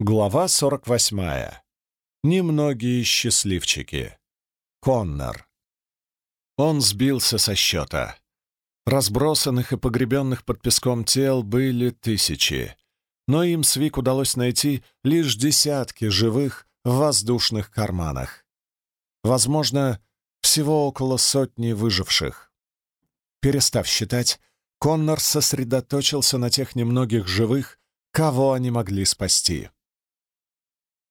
Глава 48. Немногие счастливчики. Коннор. Он сбился со счета. Разбросанных и погребенных под песком тел были тысячи, но им с Вик удалось найти лишь десятки живых в воздушных карманах. Возможно, всего около сотни выживших. Перестав считать, Коннор сосредоточился на тех немногих живых, кого они могли спасти.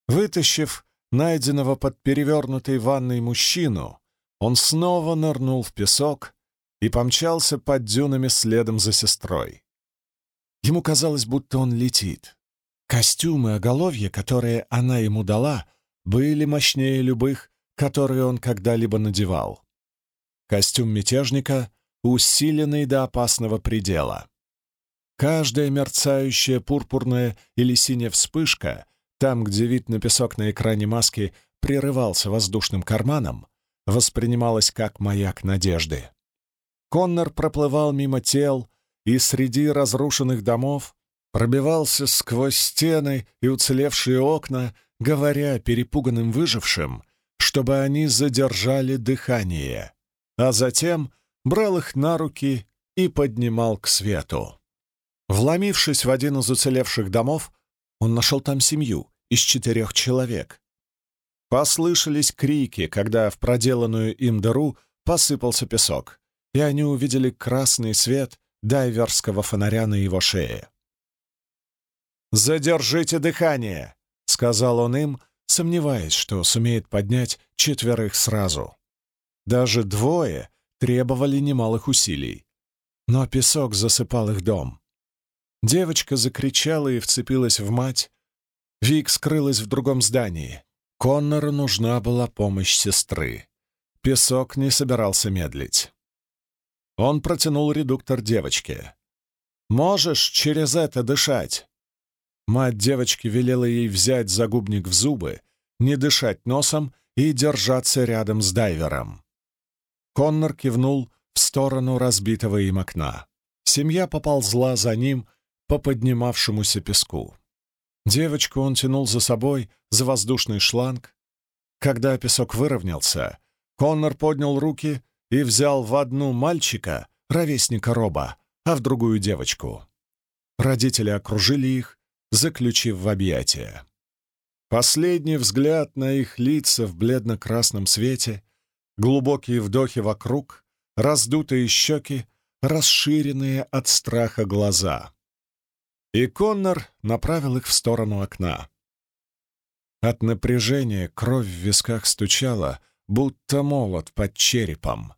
Вытащив найденного под перевернутой ванной мужчину, он снова нырнул в песок и помчался под дюнами следом за сестрой. Ему казалось, будто он летит. Костюмы оголовья, которые она ему дала, были мощнее любых, которые он когда-либо надевал. Костюм мятежника, усиленный до опасного предела. Каждая мерцающая пурпурная или синяя вспышка там, где вид на песок на экране маски прерывался воздушным карманом, воспринималось как маяк надежды. Коннор проплывал мимо тел и среди разрушенных домов пробивался сквозь стены и уцелевшие окна, говоря перепуганным выжившим, чтобы они задержали дыхание, а затем брал их на руки и поднимал к свету. Вломившись в один из уцелевших домов, он нашел там семью, из четырех человек. Послышались крики, когда в проделанную им дыру посыпался песок, и они увидели красный свет дайверского фонаря на его шее. «Задержите дыхание!» — сказал он им, сомневаясь, что сумеет поднять четверых сразу. Даже двое требовали немалых усилий. Но песок засыпал их дом. Девочка закричала и вцепилась в мать, Вик скрылась в другом здании. Коннору нужна была помощь сестры. Песок не собирался медлить. Он протянул редуктор девочке. «Можешь через это дышать?» Мать девочки велела ей взять загубник в зубы, не дышать носом и держаться рядом с дайвером. Коннор кивнул в сторону разбитого им окна. Семья поползла за ним по поднимавшемуся песку. Девочку он тянул за собой за воздушный шланг. Когда песок выровнялся, Коннор поднял руки и взял в одну мальчика, ровесника Роба, а в другую девочку. Родители окружили их, заключив в объятия. Последний взгляд на их лица в бледно-красном свете, глубокие вдохи вокруг, раздутые щеки, расширенные от страха глаза и Коннор направил их в сторону окна. От напряжения кровь в висках стучала, будто молот под черепом.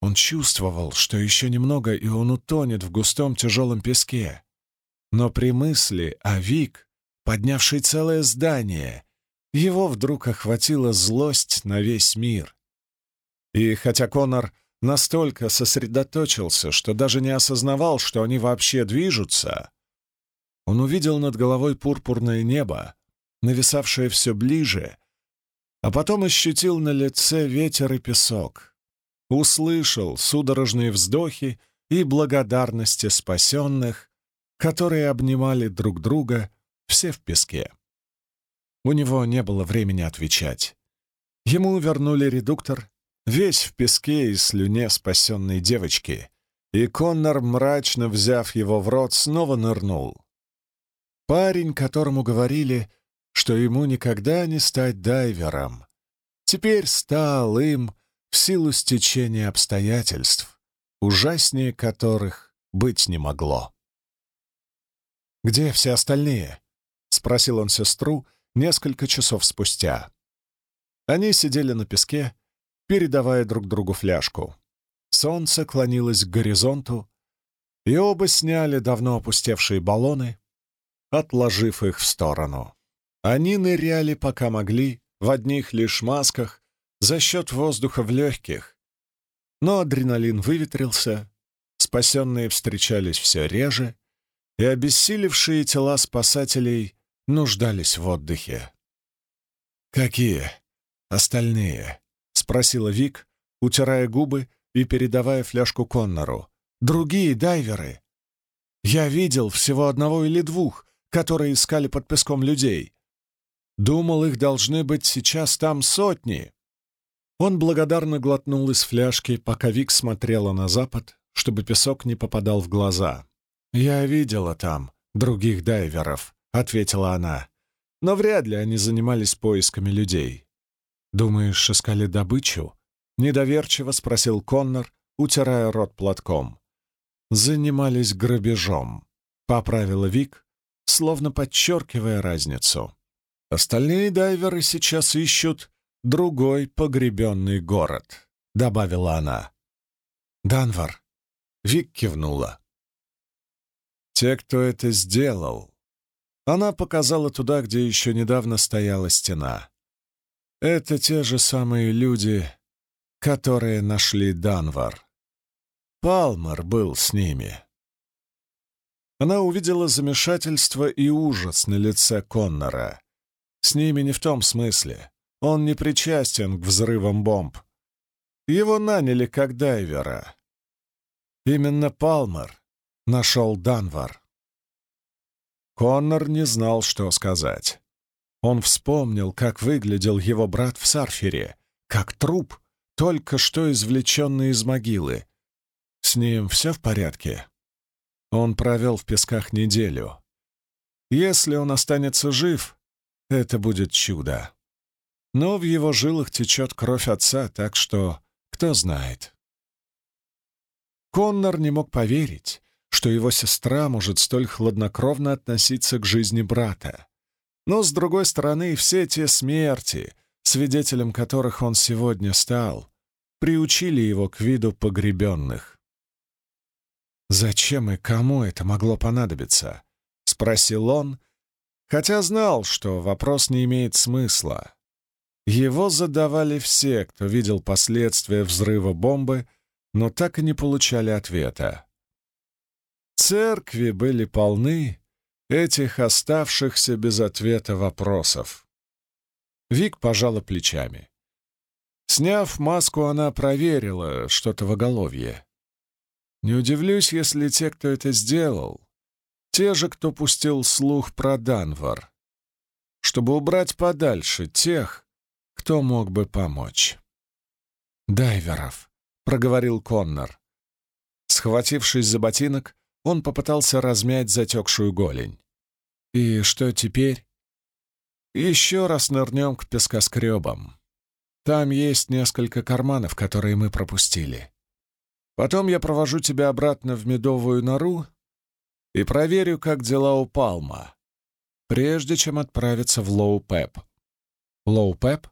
Он чувствовал, что еще немного, и он утонет в густом тяжелом песке. Но при мысли о Вик, поднявшей целое здание, его вдруг охватила злость на весь мир. И хотя Коннор настолько сосредоточился, что даже не осознавал, что они вообще движутся, он увидел над головой пурпурное небо, нависавшее все ближе, а потом ощутил на лице ветер и песок, услышал судорожные вздохи и благодарности спасенных, которые обнимали друг друга, все в песке. У него не было времени отвечать. Ему вернули редуктор, весь в песке и слюне спасенной девочки, и Коннор, мрачно взяв его в рот, снова нырнул. Парень, которому говорили, что ему никогда не стать дайвером, теперь стал им в силу стечения обстоятельств, ужаснее которых быть не могло. «Где все остальные?» — спросил он сестру несколько часов спустя. Они сидели на песке, передавая друг другу фляжку. Солнце клонилось к горизонту, и оба сняли давно опустевшие баллоны, отложив их в сторону. Они ныряли, пока могли, в одних лишь масках, за счет воздуха в легких. Но адреналин выветрился, спасенные встречались все реже, и обессилевшие тела спасателей нуждались в отдыхе. «Какие остальные?» — спросила Вик, утирая губы и передавая фляжку Коннору. «Другие дайверы. Я видел всего одного или двух, которые искали под песком людей. Думал, их должны быть сейчас там сотни. Он благодарно глотнул из фляжки, пока Вик смотрела на запад, чтобы песок не попадал в глаза. «Я видела там других дайверов», — ответила она. «Но вряд ли они занимались поисками людей». «Думаешь, искали добычу?» — недоверчиво спросил Коннор, утирая рот платком. «Занимались грабежом», — поправила Вик, словно подчеркивая разницу. «Остальные дайверы сейчас ищут другой погребенный город», — добавила она. «Данвар», — Вик кивнула. «Те, кто это сделал». Она показала туда, где еще недавно стояла стена. «Это те же самые люди, которые нашли Данвар. Палмер был с ними». Она увидела замешательство и ужас на лице Коннора. С ними не в том смысле. Он не причастен к взрывам бомб. Его наняли как дайвера. Именно Палмер нашел Данвар. Коннор не знал, что сказать. Он вспомнил, как выглядел его брат в Сарфере, как труп, только что извлеченный из могилы. С ним все в порядке? Он провел в песках неделю. Если он останется жив, это будет чудо. Но в его жилах течет кровь отца, так что кто знает. Коннор не мог поверить, что его сестра может столь хладнокровно относиться к жизни брата. Но, с другой стороны, все те смерти, свидетелем которых он сегодня стал, приучили его к виду погребенных. «Зачем и кому это могло понадобиться?» — спросил он, хотя знал, что вопрос не имеет смысла. Его задавали все, кто видел последствия взрыва бомбы, но так и не получали ответа. Церкви были полны этих оставшихся без ответа вопросов. Вик пожала плечами. Сняв маску, она проверила что-то в оголовье. Не удивлюсь, если те, кто это сделал, те же, кто пустил слух про Данвар, чтобы убрать подальше тех, кто мог бы помочь. «Дайверов», — проговорил Коннор. Схватившись за ботинок, он попытался размять затекшую голень. «И что теперь?» «Еще раз нырнем к пескоскребам. Там есть несколько карманов, которые мы пропустили. Потом я провожу тебя обратно в медовую нору и проверю, как дела у Палма, прежде чем отправиться в Лоу-Пеп». «Лоу-Пеп?»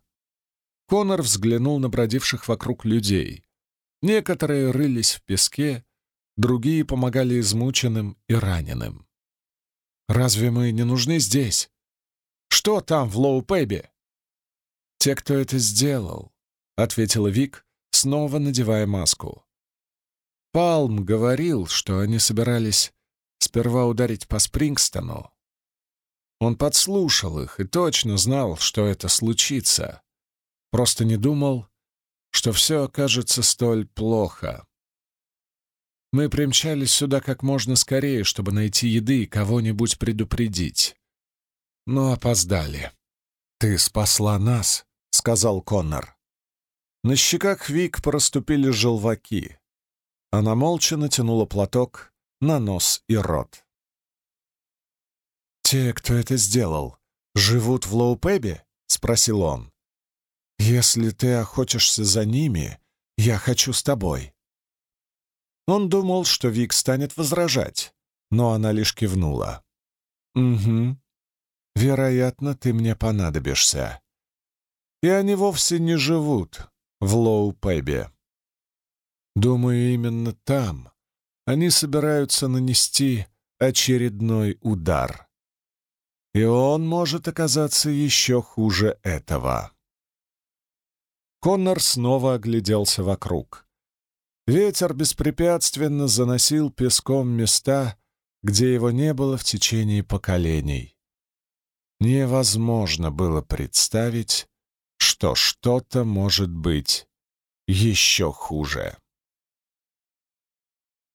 Конор взглянул на бродивших вокруг людей. Некоторые рылись в песке, другие помогали измученным и раненым. «Разве мы не нужны здесь? Что там в Лоу-Пэбе?» «Те, кто это сделал», — ответила Вик, снова надевая маску. Палм говорил, что они собирались сперва ударить по Спрингстону. Он подслушал их и точно знал, что это случится. Просто не думал, что все окажется столь плохо. Мы примчались сюда как можно скорее, чтобы найти еды и кого-нибудь предупредить. Но опоздали. «Ты спасла нас», — сказал Коннор. На щеках Вик проступили желваки. Она молча натянула платок на нос и рот. «Те, кто это сделал, живут в Лоупебе?» — спросил он. «Если ты охотишься за ними, я хочу с тобой». Он думал, что Вик станет возражать, но она лишь кивнула. «Угу. Вероятно, ты мне понадобишься. И они вовсе не живут в Лоу-Пэбе. Думаю, именно там они собираются нанести очередной удар. И он может оказаться еще хуже этого». Коннор снова огляделся вокруг. Ветер беспрепятственно заносил песком места, где его не было в течение поколений. Невозможно было представить, что что-то может быть еще хуже.